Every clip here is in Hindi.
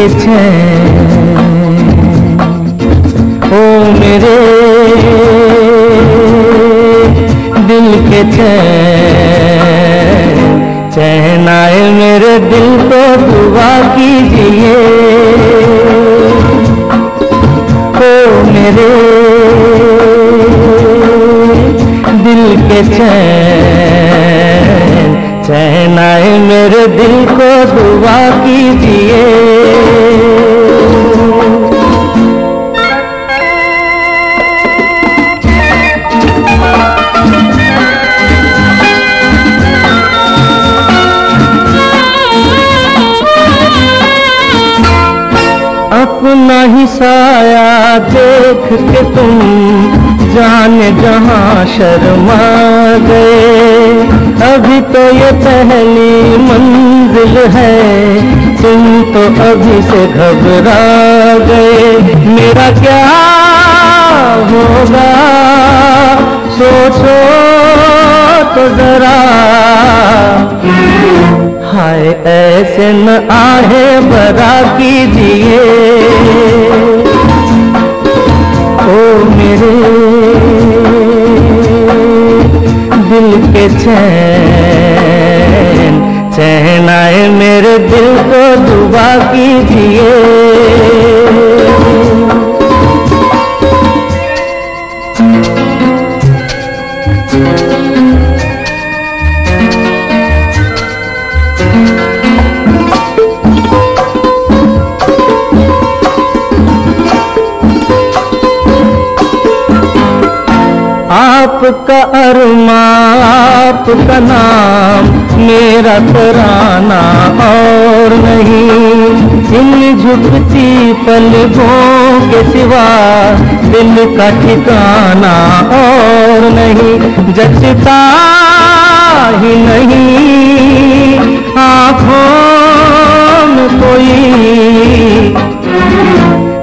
के ओ मेरे दिल के चैन मेरे दिल को दुआ कीजिए। ओ मेरे दिल के चैन चैन मेरे दिल को दुआ कीजिए। अपना ही साया, देख के तुम जाने जहाँ शर्मा गए। अभी तो ये पहली मंजिल है, तुम तो अभी से घबरा गए। मेरा क्या होगा? सोचो तो जरा। ऐसे न आहे बरा कीजिए। ओ मेरे, दिल के चैन चैन आए मेरे दिल को दुआ कीजिए। आपका अरमा आपका नाम मेरा तराना और नहीं। इन झुकती पलकों के सिवा दिल का ठिकाना और नहीं। जचता ही नहीं आँखों में कोई।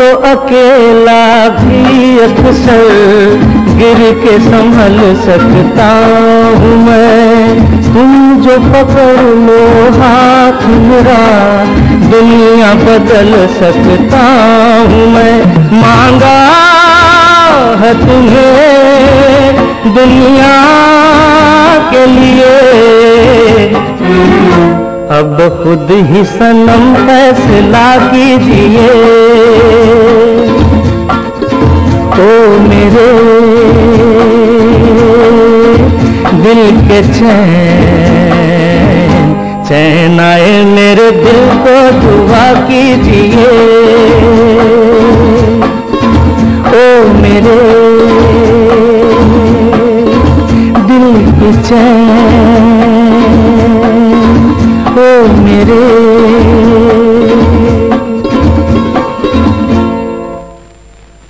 तो अकेला भी अक्सर गिर के संभल सकता हूँ मैं। तुम जो पकड़ लो हाथ मेरा, दुनिया बदल सकता हूँ मैं। मांगा है तुम्हें दुनिया के लिए। अब खुद ही सनम फैसला कीजिए। मेरे दिल के चैन चैन आए मेरे दिल को दुआ कीजिए। ओ मेरे दिल के चैन, ओ मेरे